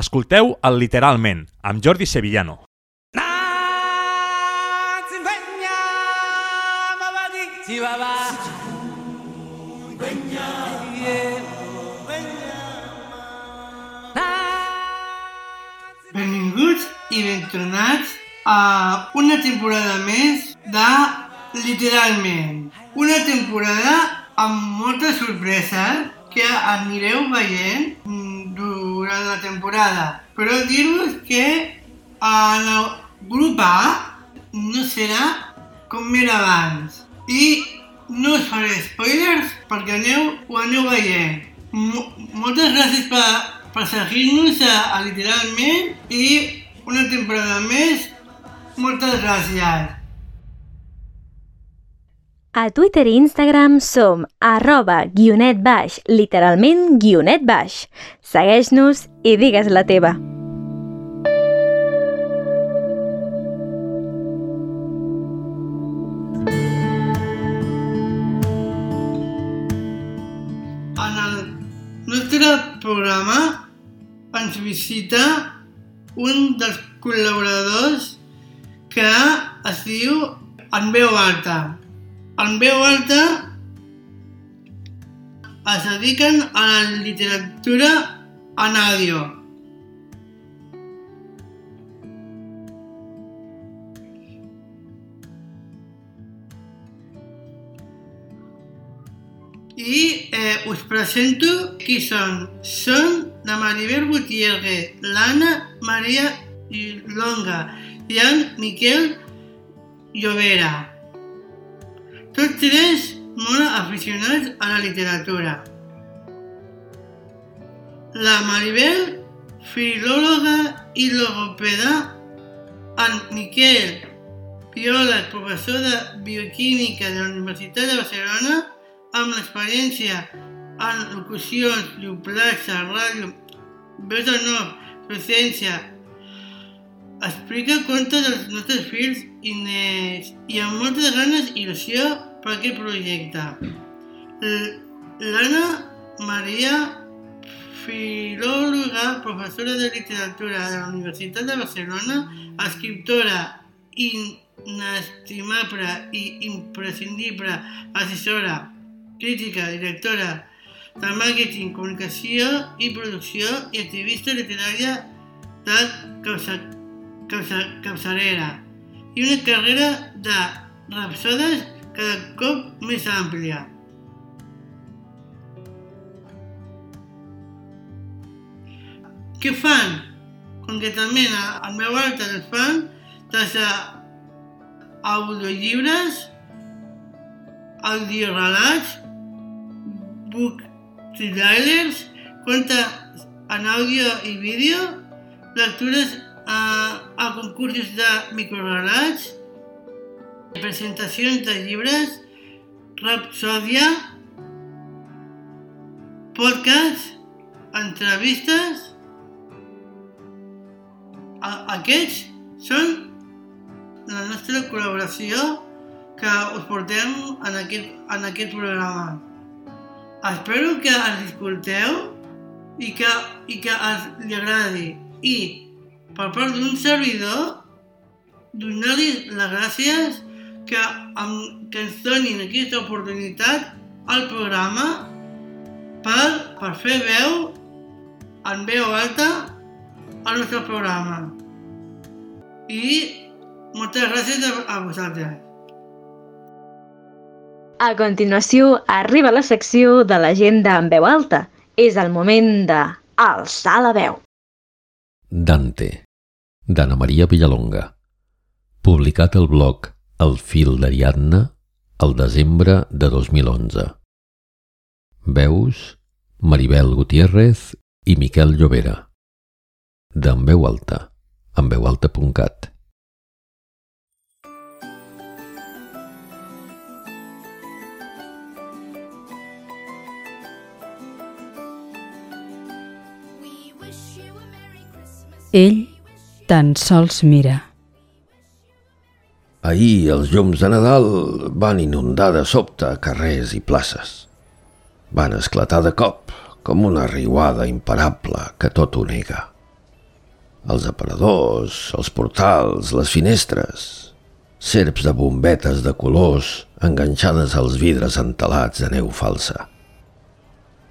escolteu el Literalment, amb Jordi Sevillano. Benvinguts i ben tornats a una temporada més de Literalment. Una temporada amb moltes sorpreses que anireu veient mm, durant la temporada. Però dir-vos que en el grup A no serà com era abans. I no us faré spoilers perquè aneu, ho aneu veient. M moltes gràcies per, per seguir-nos a, a Literalment i una temporada més. Moltes gràcies. A Twitter i Instagram som arroba guionet baix, literalment guionet baix. Segueix-nos i digues la teva. En el nostre programa ens visita un dels col·laboradors que es diu En veu alta. En veu alta es dediquen a la literatura en àudio. I eh, us presento qui són. Són la Maribel Gutiérrez, l'Anna Maria Longa i en Miquel Llovera. Tots tres molt aficionats a la literatura. La Maribel, filòloga i logopeda, en Miquel Piola, professor de bioquímica de la Universitat de Barcelona, amb l'experiència en locucions, doblatge, ràdio, veus de nou, docència, explica contes dels nostres fills i nets i amb moltes ganes i il·lusió per aquest projecte. L'Anna Maria, filòloga, professora de literatura de la Universitat de Barcelona, escriptora inestimable i imprescindible assessora crítica, directora de màrqueting, comunicació i producció i activista literària de capçalera i una carrera de rapsodes cada cop més àmplia. Què fan? Concretament, al meu alta els fan des d'audiollibres, audiorelats, book trailers, conta en àudio i vídeo, lectures a, a concursos de microrelats, presentacions de llibres, rapsòdia, podcasts, entrevistes... Aquests són la nostra col·laboració que us portem en aquest, en aquest programa. Espero que ens escolteu i que, i que ens li agradi. I, per part d'un servidor, donar-li les gràcies que, amb, que ens donin aquesta oportunitat al programa per, per fer veu en veu alta al nostre programa. I moltes gràcies a, a vosaltres. A continuació arriba la secció de l'agenda en veu alta. És el moment de alçar la veu. Dante, d'Anna Maria Villalonga. Publicat al blog El fil d'Ariadna el desembre de 2011. Veus Maribel Gutiérrez i Miquel Llovera. D'en veu alta, enveualta.cat. Ell tan sols mira. Ahir els llums de Nadal van inundar de sobte carrers i places. Van esclatar de cop, com una riuada imparable que tot ho nega. els aparadors, els portals, les finestres, serps de bombetes de colors enganxades als vidres entelats de neu falsa.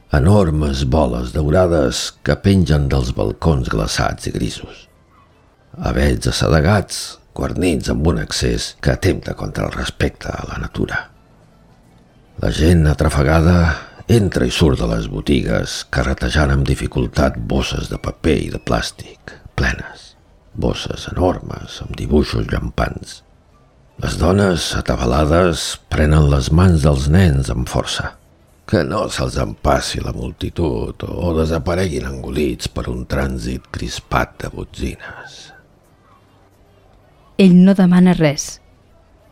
Enormes boles daurades que pengen dels balcons glaçats i grisos. Avets assedegats, guarnits amb un accés que atempta contra el respecte a la natura. La gent atrafegada entra i surt de les botigues carretejant amb dificultat bosses de paper i de plàstic, plenes. Bosses enormes amb dibuixos llampants les dones, atabalades, prenen les mans dels nens amb força. Que no se'ls empassi la multitud o desapareguin engolits per un trànsit crispat de botzines. Ell no demana res.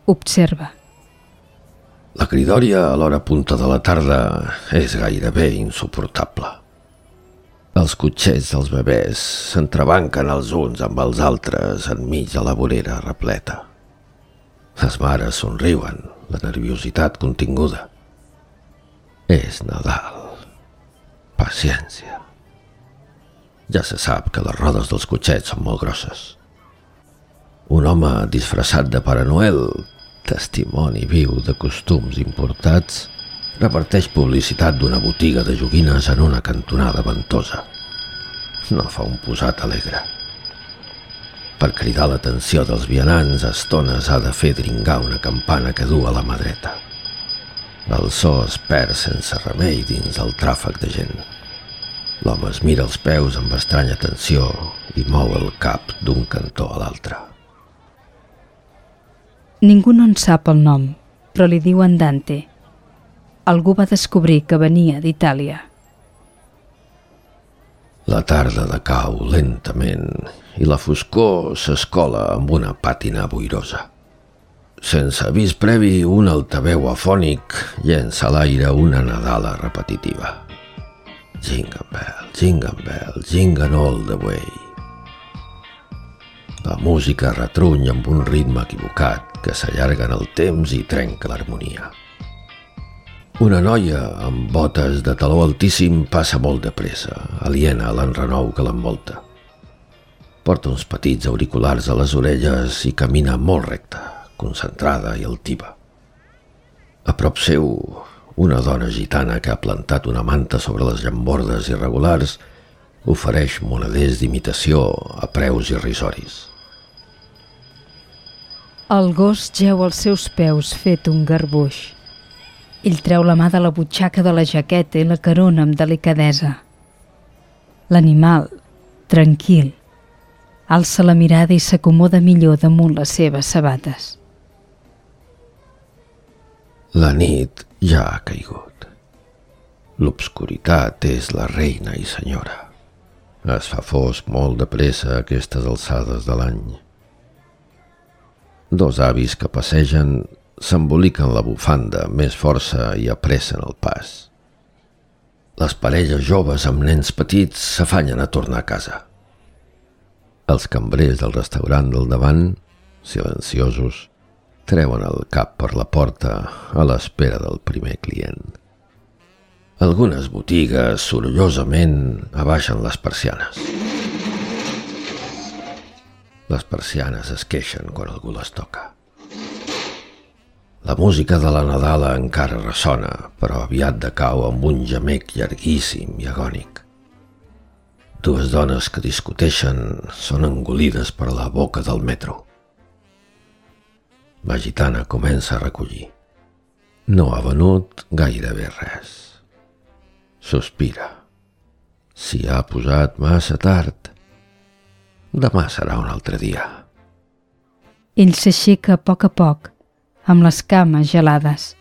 Observa. La cridòria a l'hora punta de la tarda és gairebé insuportable. Els cotxets dels bebès s'entrebanquen els uns amb els altres enmig de la vorera repleta. Les mares somriuen, la nerviositat continguda. És Nadal. Paciència. Ja se sap que les rodes dels cotxets són molt grosses. Un home disfressat de Pare Noel, testimoni viu de costums importats, reparteix publicitat d'una botiga de joguines en una cantonada ventosa. No fa un posat alegre. Per cridar l'atenció dels vianants, estones ha de fer dringar una campana que du a la mà dreta. El so es perd sense remei dins el tràfic de gent. L'home es mira els peus amb estranya atenció i mou el cap d'un cantó a l'altre. Ningú no en sap el nom, però li diuen Dante. Algú va descobrir que venia d'Itàlia. La tarda decau lentament i la foscor s'escola amb una pàtina boirosa. Sense avís previ, un altaveu afònic llença a l'aire una nadala repetitiva. Jingle bell, jingle bell, jingle all the way. La música retruny amb un ritme equivocat que s'allarga en el temps i trenca l'harmonia. Una noia amb botes de taló altíssim passa molt de pressa, aliena a l'enrenou que l'envolta. Porta uns petits auriculars a les orelles i camina molt recta, concentrada i altiva. A prop seu, una dona gitana que ha plantat una manta sobre les llambordes irregulars ofereix moneders d'imitació a preus irrisoris. El gos geu als seus peus fet un garbuix. Ell treu la mà de la butxaca de la jaqueta i la carona amb delicadesa. L'animal, tranquil, alça la mirada i s'acomoda millor damunt les seves sabates. La nit ja ha caigut. L'obscuritat és la reina i senyora. Es fa fosc molt de pressa a aquestes alçades de l'any. Dos avis que passegen s'emboliquen la bufanda més força i apressen el pas. Les parelles joves amb nens petits s'afanyen a tornar a casa. Els cambrers del restaurant del davant, silenciosos, treuen el cap per la porta a l'espera del primer client. Algunes botigues sorollosament abaixen les persianes. Les persianes es queixen quan algú les toca. La música de la Nadala encara ressona, però aviat decau amb un gemec llarguíssim i agònic. Dues dones que discuteixen són engolides per la boca del metro. La gitana comença a recollir. No ha venut gairebé res. Sospira. Si ha posat massa tard, demà serà un altre dia. Ell s'aixeca a poc a poc, amb les cames gelades.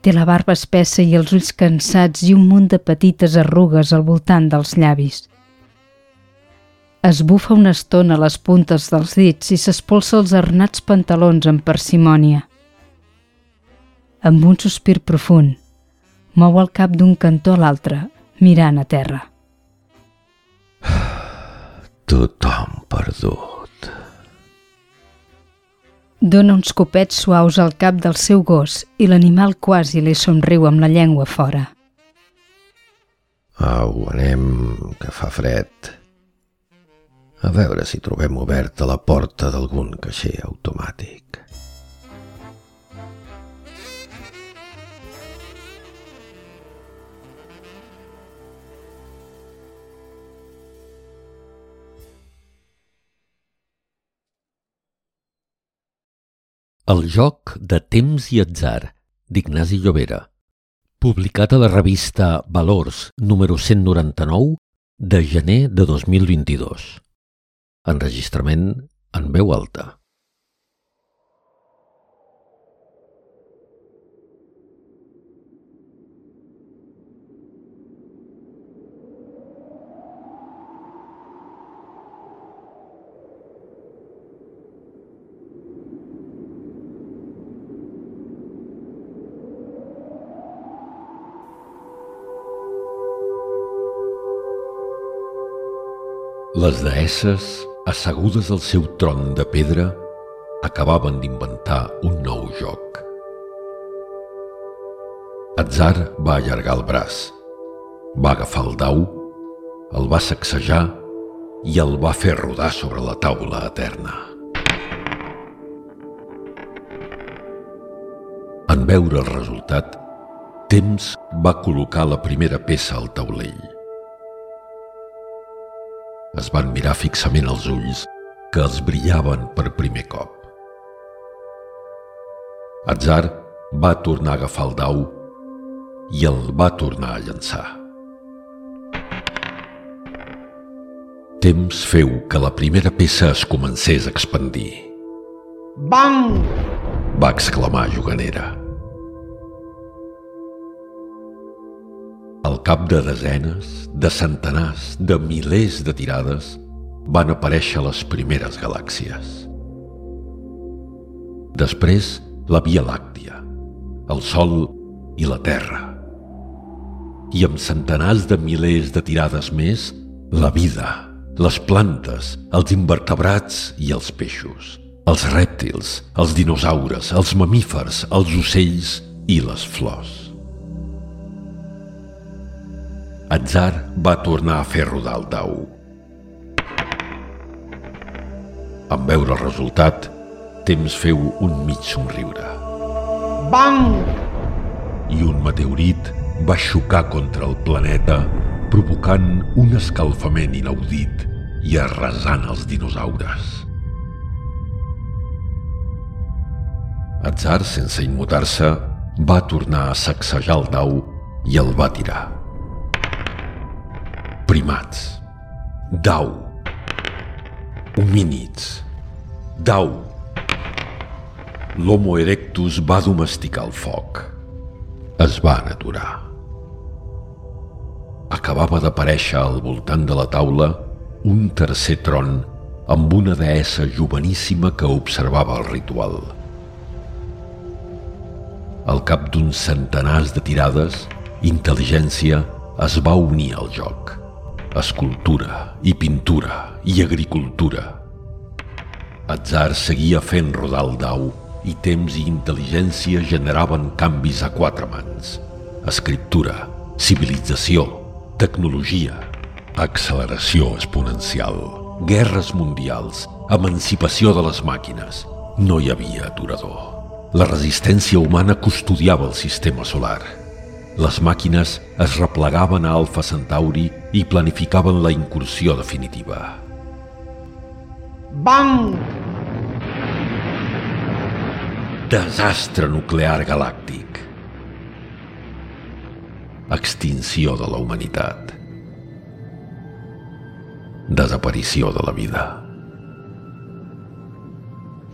Té la barba espessa i els ulls cansats i un munt de petites arrugues al voltant dels llavis. Es bufa una estona a les puntes dels dits i s'espolsa els arnats pantalons amb parsimònia. Amb un sospir profund, mou el cap d'un cantó a l'altre, mirant a terra. Tothom perdut. Dóna uns copets suaus al cap del seu gos i l'animal quasi li somriu amb la llengua fora. Au, anem, que fa fred. A veure si trobem oberta la porta d'algun caixer automàtic. El joc de temps i atzar, d'Ignasi Llobera. Publicat a la revista Valors número 199 de gener de 2022. Enregistrament en veu alta. Les deesses, assegudes al seu tron de pedra, acabaven d'inventar un nou joc. Atzar va allargar el braç, va agafar el dau, el va sacsejar i el va fer rodar sobre la taula eterna. En veure el resultat, Temps va col·locar la primera peça al taulell. Es van mirar fixament els ulls que els brillaven per primer cop. Atzar va tornar a agafar el dau i el va tornar a llançar. Temps feu que la primera peça es comencés a expandir. Bang! Va exclamar Juganera. Al cap de desenes, de centenars, de milers de tirades, van aparèixer les primeres galàxies. Després, la Via Làctia, el Sol i la Terra. I amb centenars de milers de tirades més, la vida, les plantes, els invertebrats i els peixos, els rèptils, els dinosaures, els mamífers, els ocells i les flors. Atzar va tornar a fer rodar el dau. En veure el resultat, Temps feu un mig somriure. Bang! I un meteorit va xocar contra el planeta, provocant un escalfament inaudit i arrasant els dinosaures. Atzar, sense immutar-se, va tornar a sacsejar el dau i el va tirar primats. Dau. Homínids. Dau. L'Homo erectus va domesticar el foc. Es van aturar. Acabava d'aparèixer al voltant de la taula un tercer tron amb una deessa joveníssima que observava el ritual. Al cap d'uns centenars de tirades, intel·ligència es va unir al joc escultura i pintura i agricultura. Atzar seguia fent rodar el dau i temps i intel·ligència generaven canvis a quatre mans. Escriptura, civilització, tecnologia, acceleració exponencial, guerres mundials, emancipació de les màquines. No hi havia aturador. La resistència humana custodiava el sistema solar – les màquines es replegaven a Alfa Centauri i planificaven la incursió definitiva. Bang! Desastre nuclear galàctic. Extinció de la humanitat. Desaparició de la vida.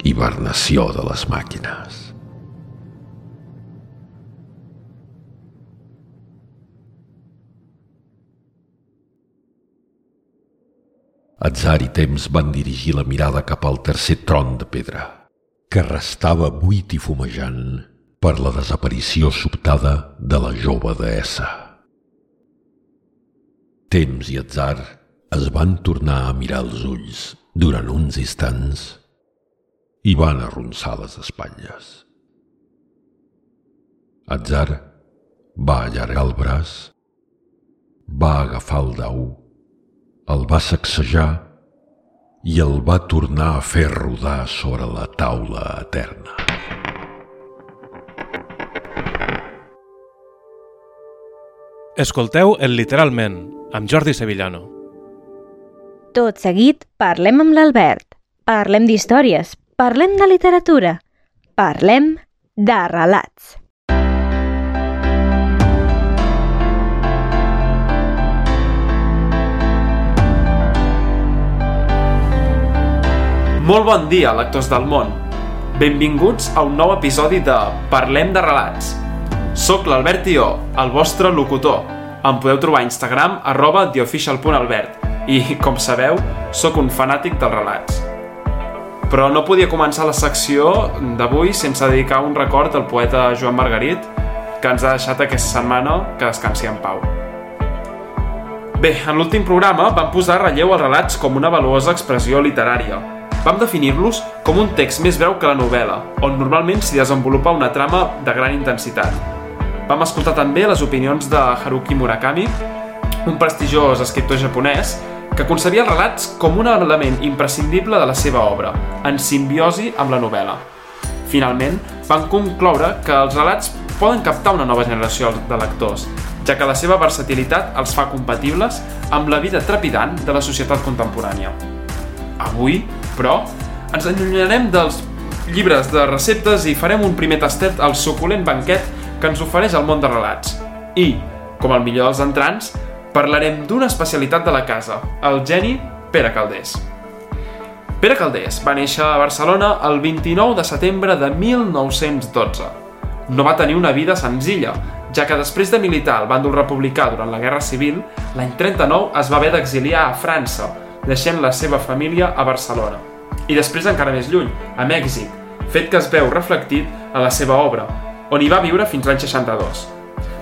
Hibernació de les màquines. Atzar i Temps van dirigir la mirada cap al tercer tron de pedra, que restava buit i fumejant per la desaparició sobtada de la jove deessa. Temps i Atzar es van tornar a mirar els ulls durant uns instants i van arronsar les espatlles. Atzar va allargar el braç, va agafar el dau el va sacsejar i el va tornar a fer rodar sobre la taula eterna. Escolteu el Literalment, amb Jordi Sevillano. Tot seguit, parlem amb l'Albert. Parlem d'històries, parlem de literatura, parlem de relats. Molt bon dia, lectors del món. Benvinguts a un nou episodi de Parlem de relats. Soc l'Albert Tió, el vostre locutor. Em podeu trobar a Instagram arroba theofficial.albert i, com sabeu, sóc un fanàtic dels relats. Però no podia començar la secció d'avui sense dedicar un record al poeta Joan Margarit, que ens ha deixat aquesta setmana que descansi en pau. Bé, en l'últim programa vam posar relleu els relats com una valuosa expressió literària, vam definir-los com un text més breu que la novel·la, on normalment s'hi desenvolupa una trama de gran intensitat. Vam escoltar també les opinions de Haruki Murakami, un prestigiós escriptor japonès, que concebia els relats com un element imprescindible de la seva obra, en simbiosi amb la novel·la. Finalment, van concloure que els relats poden captar una nova generació de lectors, ja que la seva versatilitat els fa compatibles amb la vida trepidant de la societat contemporània. Avui, però, ens allunyarem dels llibres de receptes i farem un primer tastet al suculent banquet que ens ofereix el món de relats. I, com el millor dels entrants, parlarem d'una especialitat de la casa, el geni Pere Caldés. Pere Caldés va néixer a Barcelona el 29 de setembre de 1912. No va tenir una vida senzilla, ja que després de militar al bàndol republicà durant la Guerra Civil, l'any 39 es va haver d'exiliar a França, deixant la seva família a Barcelona. I després encara més lluny, a Mèxic, fet que es veu reflectit a la seva obra, on hi va viure fins l'any 62.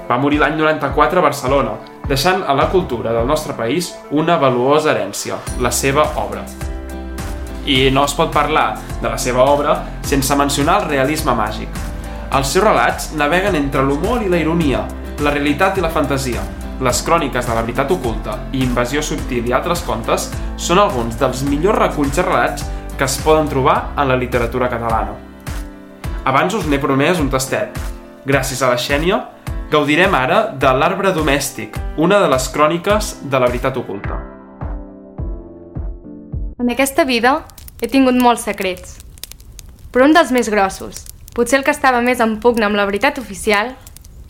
Va morir l'any 94 a Barcelona, deixant a la cultura del nostre país una valuosa herència, la seva obra. I no es pot parlar de la seva obra sense mencionar el realisme màgic. Els seus relats naveguen entre l'humor i la ironia, la realitat i la fantasia, les cròniques de la veritat oculta i Invasió subtil i altres contes són alguns dels millors reculls de relats que es poden trobar en la literatura catalana. Abans us n'he promès un tastet. Gràcies a la Xènia, gaudirem ara de L'arbre domèstic, una de les cròniques de la veritat oculta. En aquesta vida he tingut molts secrets, però un dels més grossos, potser el que estava més en pugna amb la veritat oficial,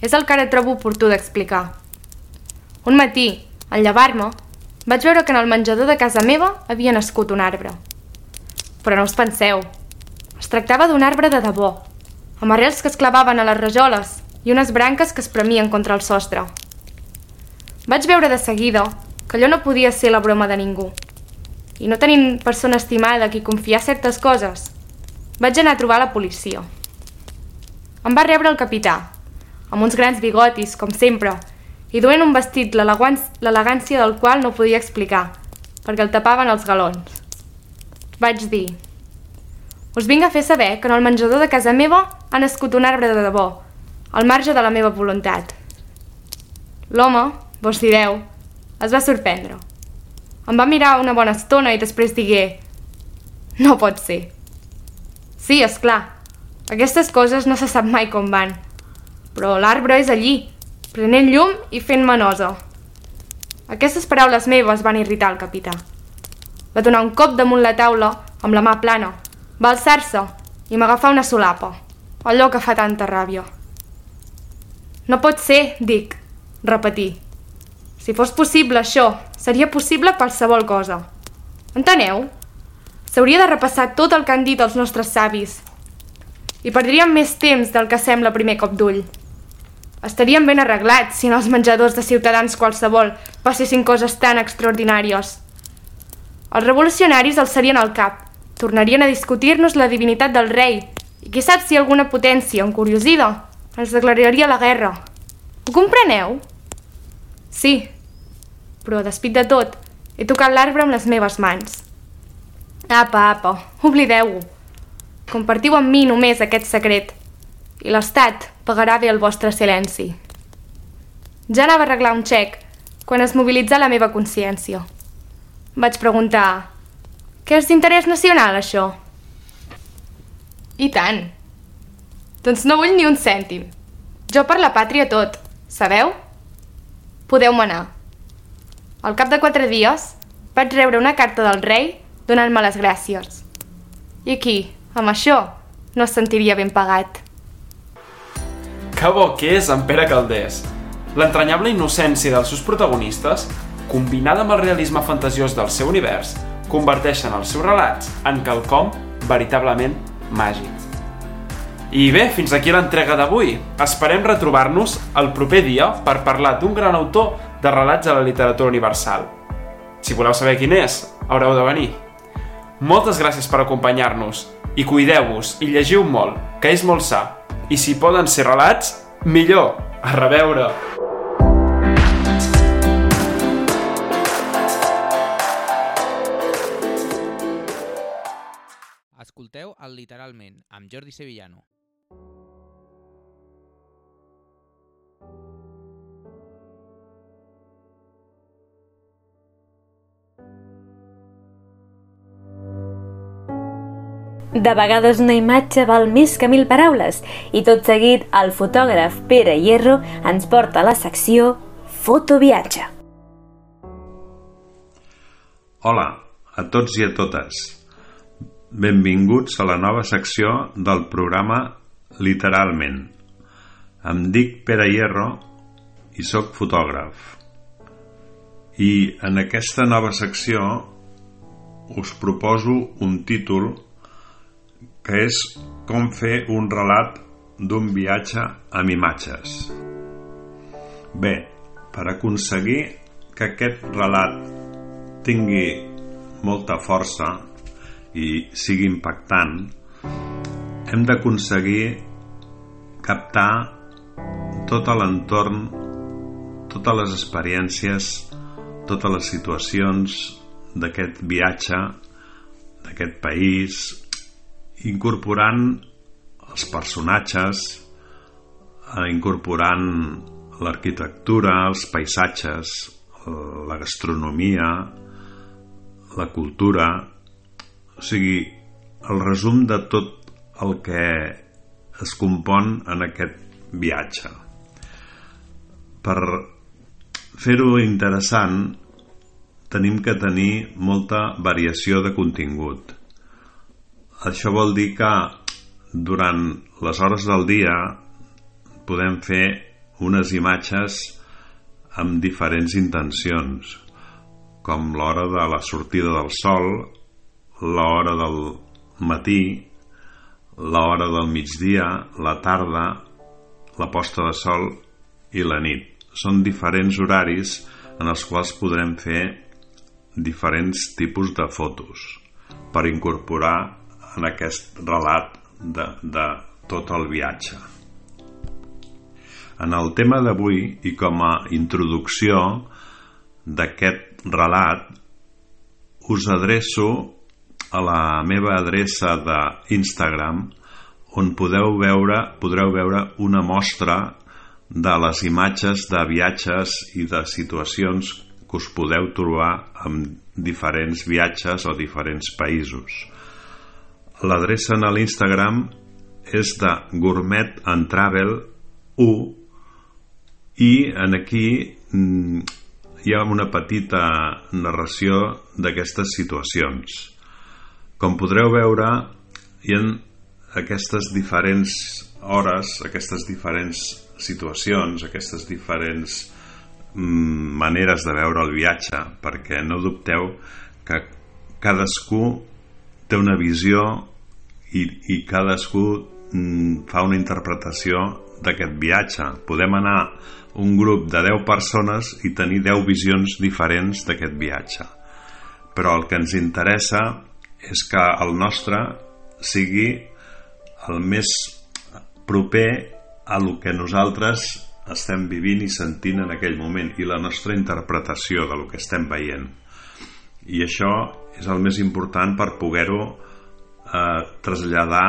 és el que ara trobo oportú d'explicar. Un matí, al llevar-me, vaig veure que en el menjador de casa meva havia nascut un arbre. Però no us penseu. Es tractava d'un arbre de debò, amb arrels que es clavaven a les rajoles i unes branques que es premien contra el sostre. Vaig veure de seguida que allò no podia ser la broma de ningú. I no tenint persona estimada a qui confiar certes coses, vaig anar a trobar la policia. Em va rebre el capità, amb uns grans bigotis, com sempre, i duent un vestit l'elegància del qual no podia explicar, perquè el tapaven els galons. Vaig dir, us vinc a fer saber que en el menjador de casa meva ha nascut un arbre de debò, al marge de la meva voluntat. L'home, vos direu, es va sorprendre. Em va mirar una bona estona i després digué No pot ser. Sí, és clar. Aquestes coses no se sap mai com van. Però l'arbre és allí, prenent llum i fent manosa. Aquestes paraules meves van irritar el capità. Va donar un cop damunt la taula amb la mà plana, va alçar-se i m'agafar una solapa, allò que fa tanta ràbia. No pot ser, dic, repetir. Si fos possible això, seria possible qualsevol cosa. Enteneu? S'hauria de repassar tot el que han dit els nostres savis. I perdríem més temps del que sembla primer cop d'ull. Estarien ben arreglats si en els menjadors de ciutadans qualsevol passessin coses tan extraordinàries. Els revolucionaris els serien al cap, tornarien a discutir-nos la divinitat del rei i qui sap si alguna potència, encuriosida, ens declararia la guerra. Ho compreneu? Sí, però despit de tot, he tocat l'arbre amb les meves mans. Apa, apa, oblideu-ho. Compartiu amb mi només aquest secret i l'Estat pagarà bé el vostre silenci. Ja anava a arreglar un xec quan es mobilitzà la meva consciència. Vaig preguntar Que és d'interès nacional, això? I tant. Doncs no vull ni un cèntim. Jo per la pàtria tot, sabeu? Podeu manar. Al cap de quatre dies vaig rebre una carta del rei donant-me les gràcies. I aquí, amb això, no es sentiria ben pagat. Que bo que és en Pere Caldés! L'entranyable innocència dels seus protagonistes, combinada amb el realisme fantasiós del seu univers, converteixen els seus relats en quelcom veritablement màgic. I bé, fins aquí l'entrega d'avui. Esperem retrobar-nos el proper dia per parlar d'un gran autor de relats de la literatura universal. Si voleu saber quin és, haureu de venir. Moltes gràcies per acompanyar-nos i cuideu-vos i llegiu molt, que és molt sa. I si poden ser relats, millor. A reveure! Escolteu el Literalment, amb Jordi Sevillano. De vegades una imatge val més que mil paraules i tot seguit el fotògraf Pere Hierro ens porta a la secció Fotoviatge. Hola a tots i a totes. Benvinguts a la nova secció del programa Literalment. Em dic Pere Hierro i sóc fotògraf. I en aquesta nova secció us proposo un títol que és com fer un relat d'un viatge amb imatges. Bé, per aconseguir que aquest relat tingui molta força i sigui impactant, hem d'aconseguir captar tot l'entorn, totes les experiències, totes les situacions d'aquest viatge, d'aquest país, incorporant els personatges, eh, incorporant l'arquitectura, els paisatges, la gastronomia, la cultura, o sigui, el resum de tot el que es compon en aquest viatge. Per fer-ho interessant, tenim que tenir molta variació de contingut això vol dir que durant les hores del dia podem fer unes imatges amb diferents intencions, com l'hora de la sortida del sol, l'hora del matí, l'hora del migdia, la tarda, la posta de sol i la nit. Són diferents horaris en els quals podrem fer diferents tipus de fotos per incorporar en aquest relat de, de tot el viatge. En el tema d'avui i com a introducció d'aquest relat us adreço a la meva adreça d'Instagram on podeu veure, podreu veure una mostra de les imatges de viatges i de situacions que us podeu trobar en diferents viatges o diferents països. L'adreça a l'Instagram és de Gourmet and Travel 1 i en aquí mm, hi ha una petita narració d'aquestes situacions. Com podreu veure, hi ha aquestes diferents hores, aquestes diferents situacions, aquestes diferents mm, maneres de veure el viatge, perquè no dubteu que cadascú té una visió i, i cadascú mm, fa una interpretació d'aquest viatge. Podem anar un grup de 10 persones i tenir 10 visions diferents d'aquest viatge. Però el que ens interessa és que el nostre sigui el més proper a el que nosaltres estem vivint i sentint en aquell moment i la nostra interpretació de lo que estem veient. I això és el més important per poder-ho eh, traslladar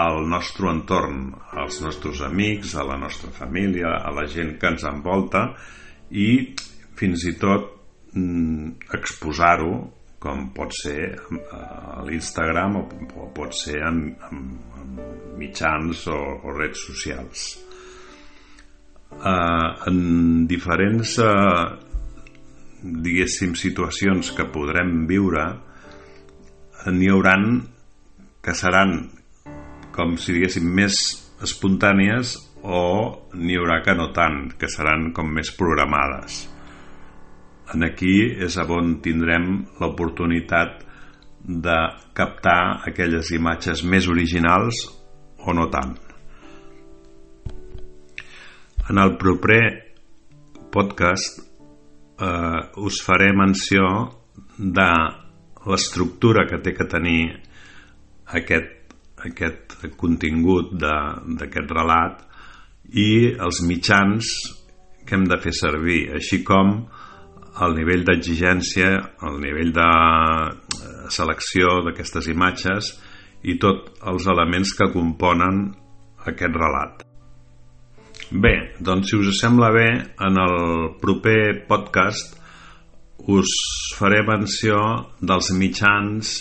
al nostre entorn, als nostres amics, a la nostra família, a la gent que ens envolta i fins i tot mm, exposar-ho com pot ser a l'Instagram o, o pot ser en, en, en mitjans o, o redes socials. Uh, en diferents uh, diguéssim situacions que podrem viure n'hi hauran que seran com si diguéssim més espontànies o n'hi haurà que no tant, que seran com més programades. En aquí és on tindrem l'oportunitat de captar aquelles imatges més originals o no tant. En el proper podcast eh, us faré menció de l'estructura que té que tenir aquest, aquest contingut d'aquest relat i els mitjans que hem de fer servir, així com el nivell d'exigència, el nivell de eh, selecció d'aquestes imatges i tots els elements que componen aquest relat. Bé, doncs si us sembla bé, en el proper podcast us faré menció dels mitjans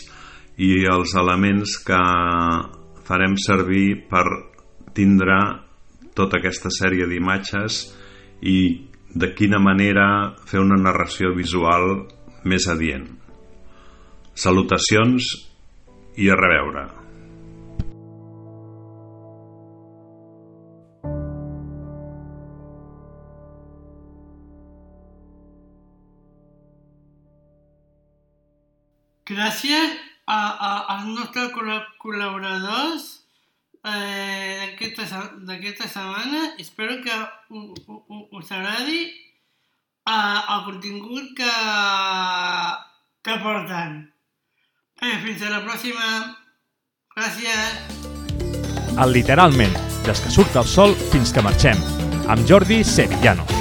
i els elements que farem servir per tindre tota aquesta sèrie d'imatges i de quina manera fer una narració visual més adient. Salutacions i a reveure. A, als nostres col·laboradors eh, d'aquesta setmana. Espero que us agradi eh, el contingut que, que porten. Eh, fins a la pròxima. Gràcies. El literalment, des que surt el sol fins que marxem, amb Jordi Sevillano.